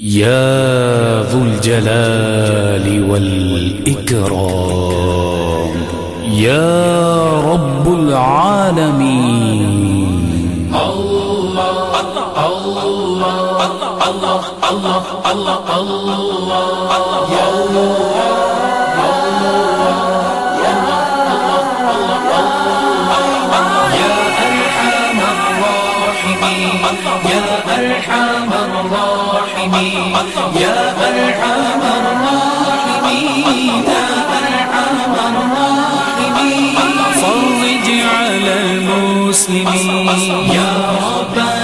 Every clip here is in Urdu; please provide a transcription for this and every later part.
يا ذو الجلال والإكرام. يا رب العالمين. الله الله الله الله الله الله الله يا الله يا أرحم الراحمين. يا أرحم يا أرحم الراحمين يا أرحم الراحمين فرج على المسلمين يا ربنا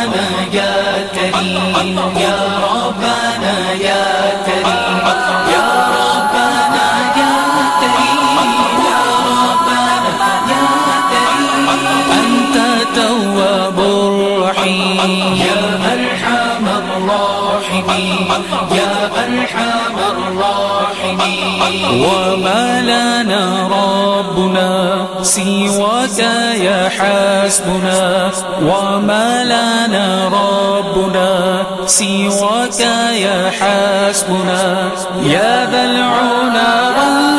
يا أرحم الراحمين. وما لنا ربنا سواك يا حسبنا. وما لنا ربنا سواك يا حسبنا. يا ذا العلا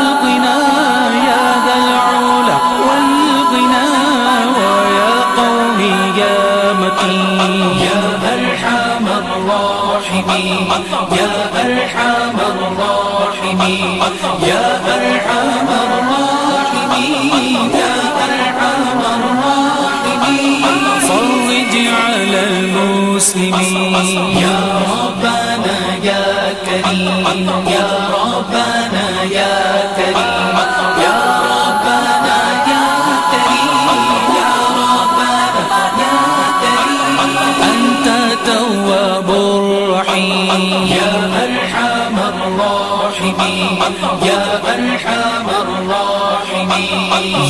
المسلمين يا ربنا يا كريم يا ربنا الراحمين يا أرحم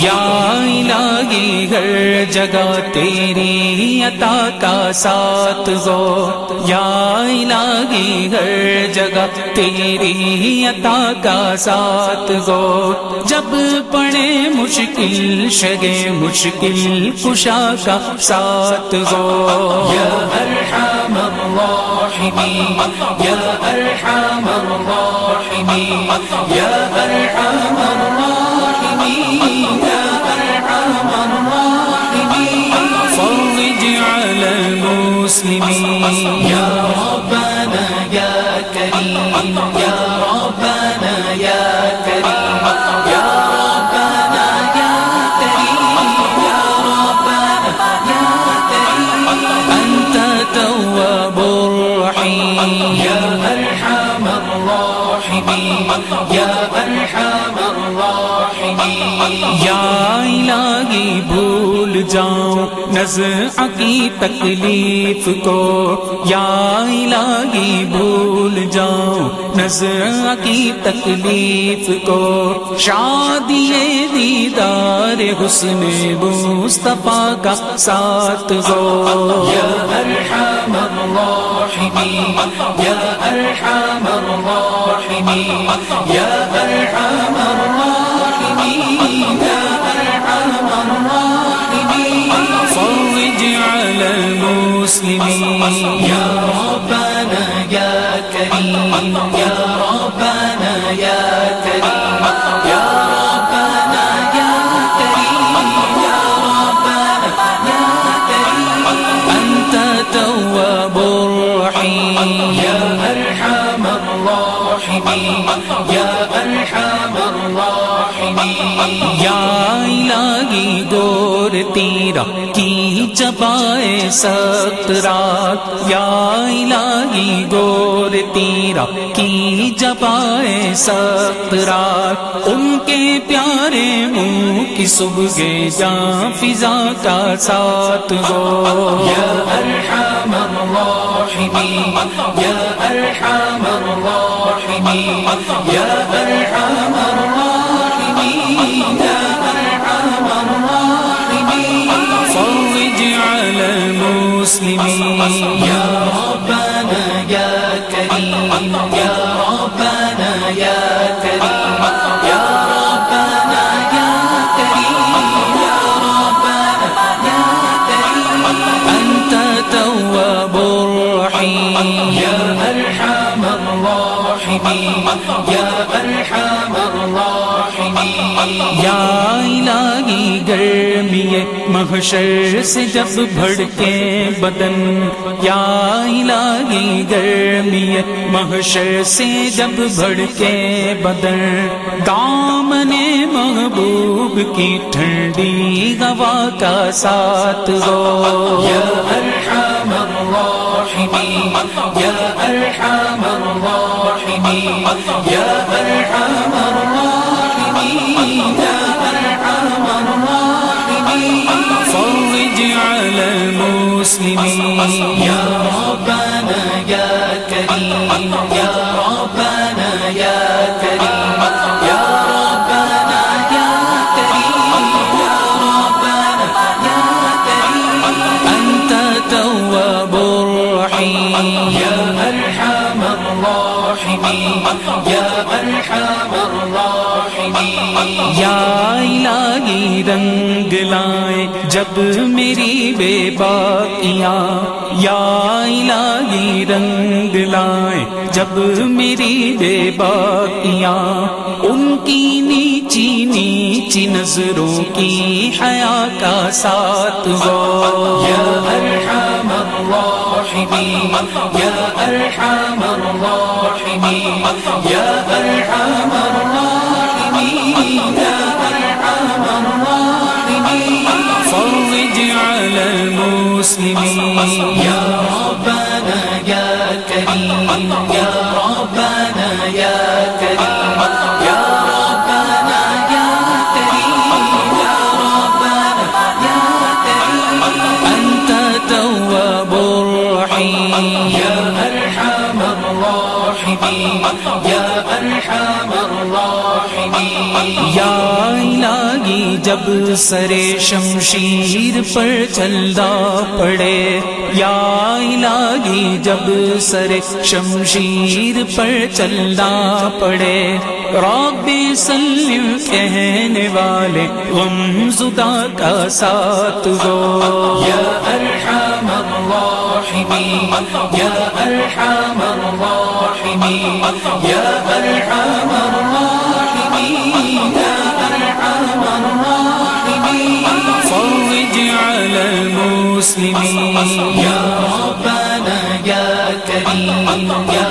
یا الہی ہر جگہ تیری عطا کا ساتھ ہو یا الہی ہر جگہ تیری عطا کا ساتھ ہو جب پڑے مشکل، شگے مشکل کشا کا ساتھ ہو يا أرحم الراحمين يا أرحم الراحمين. يا أرحم الراحمين. يا أرحم الراحمين. فرج على المسلمين. يا ربنا يا كريم. يا ربنا يا الہی بھول جاؤں نزع کی تکلیف کو یا الہی بھول جاؤں نزع کی تکلیف کو شادی دیدار حسن مصطفیٰ کا ساتھ ہو۔ يا أرحم الراحمين يا أرحم الراحمين يا أرحم يا ربنا يا كريم. يا ربنا يا كريم. يا ربنا يا كريم. أنت تواب رحيم يا أرحم الراحمين. يا أرحم الراحمين. الہی گور تیرا کی جبائے سخت رات؟ یا الہی گور، تیرا کی جبائے سخت رات؟ ان کے پیارے منہ کی صبح جاں فضا کا ساتھ ہو۔ يا أرحم الراحمين يا أرحم الراحمين يا أرحم الراحمين يا أرحم یا الہی گرمی محشر سے جب بھڑکے بدن. یا الہی گرمی محشر سے جب بھڑکے بدن. دامن محبوب کی ٹھنڈی ہوا کا ساتھ ہو يا أرحم الراحمين. يا أرحم الراحمين يا أرحم الراحمين يا أرحم الراحمين فرج على المسلمين يا ربنا يا كريم يا ربنا يا كريم يا ربنا يا كريم يا ربنا يا كريم أنت تواب أرحم الراحمين يا أرحم الراحمين. یا الہی رنگ لائے جب میری بے باقیاں یا الہی رنگ لائے جب میری بے باقیاں ان کی نیچی نیچی نظروں کی حیا کا ساتھ ہو يا أرحم الراحمين يا أرحم الراحمين يا أرحم الراحمين على المسلمين. يا أرحم الراحمين يا أرحم الراحمين. یا الہی جب سر شمشیر پر چلنا پڑے یا الہی جب سر شمشیر پر چلنا پڑے رب سلم کہنے والے غم زدہ کا ساتھ ہو يا أرحم يا أرحم الراحمين. يا أرحم الراحمين. يا أرحم الراحمين. فرج على المسلمين. يا ربنا يا كريم. يا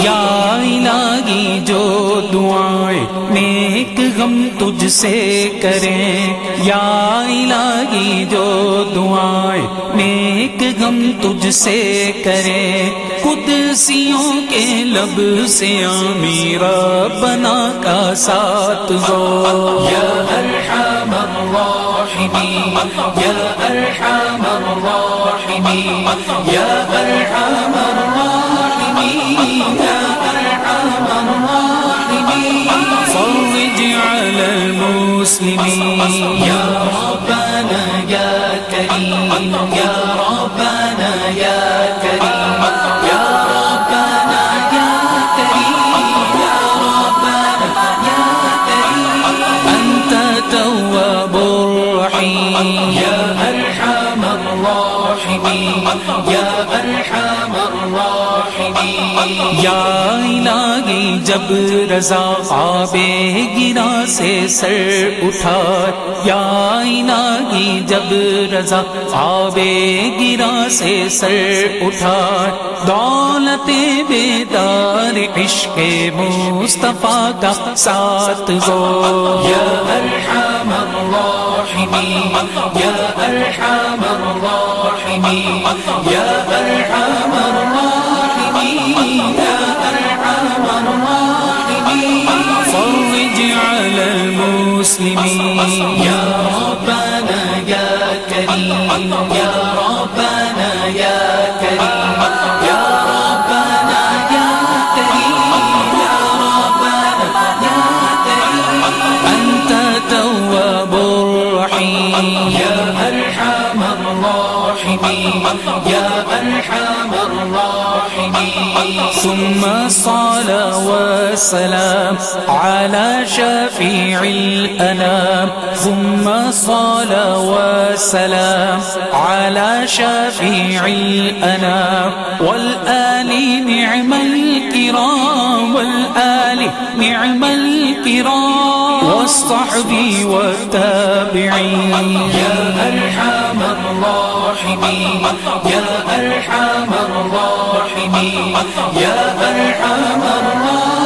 یا الہی جو دعائیں نیک غم تجھ سے کریں. یا الہی جو دعائیں نیک غم تجھ سے کریں. قدسیوں کے لب سے امیرا بنا کا ساتھ ہو يا أرحم الراحمين. يا أرحم الراحمين. يا أرحم الراحمين يا أرحم الراحمين فرج على المسلمين يا ربنا يا كريم یا الہی جب رضا خواب گرا سے سر اٹھا۔ یا الہی جب رضا خواب گرا سے سر اٹھا۔ دولت بیدار عشق مصطفیٰ کا ساتھ ہو۔ يا أرحم الراحمين يا أرحم الراحمين يا أرحم الراحمين المسلمين والسلام على شفيع الأنام. ثم الصلاة والسلام على شفيع الأنام. والآل نعم الكرام والآل نعم الكرام. والصحب والتابعين. يا أرحم الراحمين يا أرحم الراحمين يا أرحم الراحمين.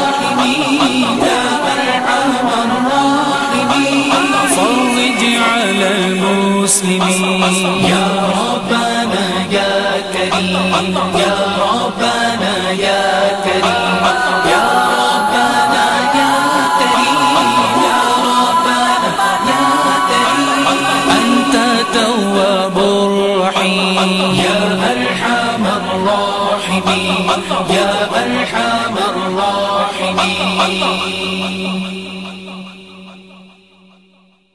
المسلمين. يا ربنا يا كريم يا ربنا يا كريم.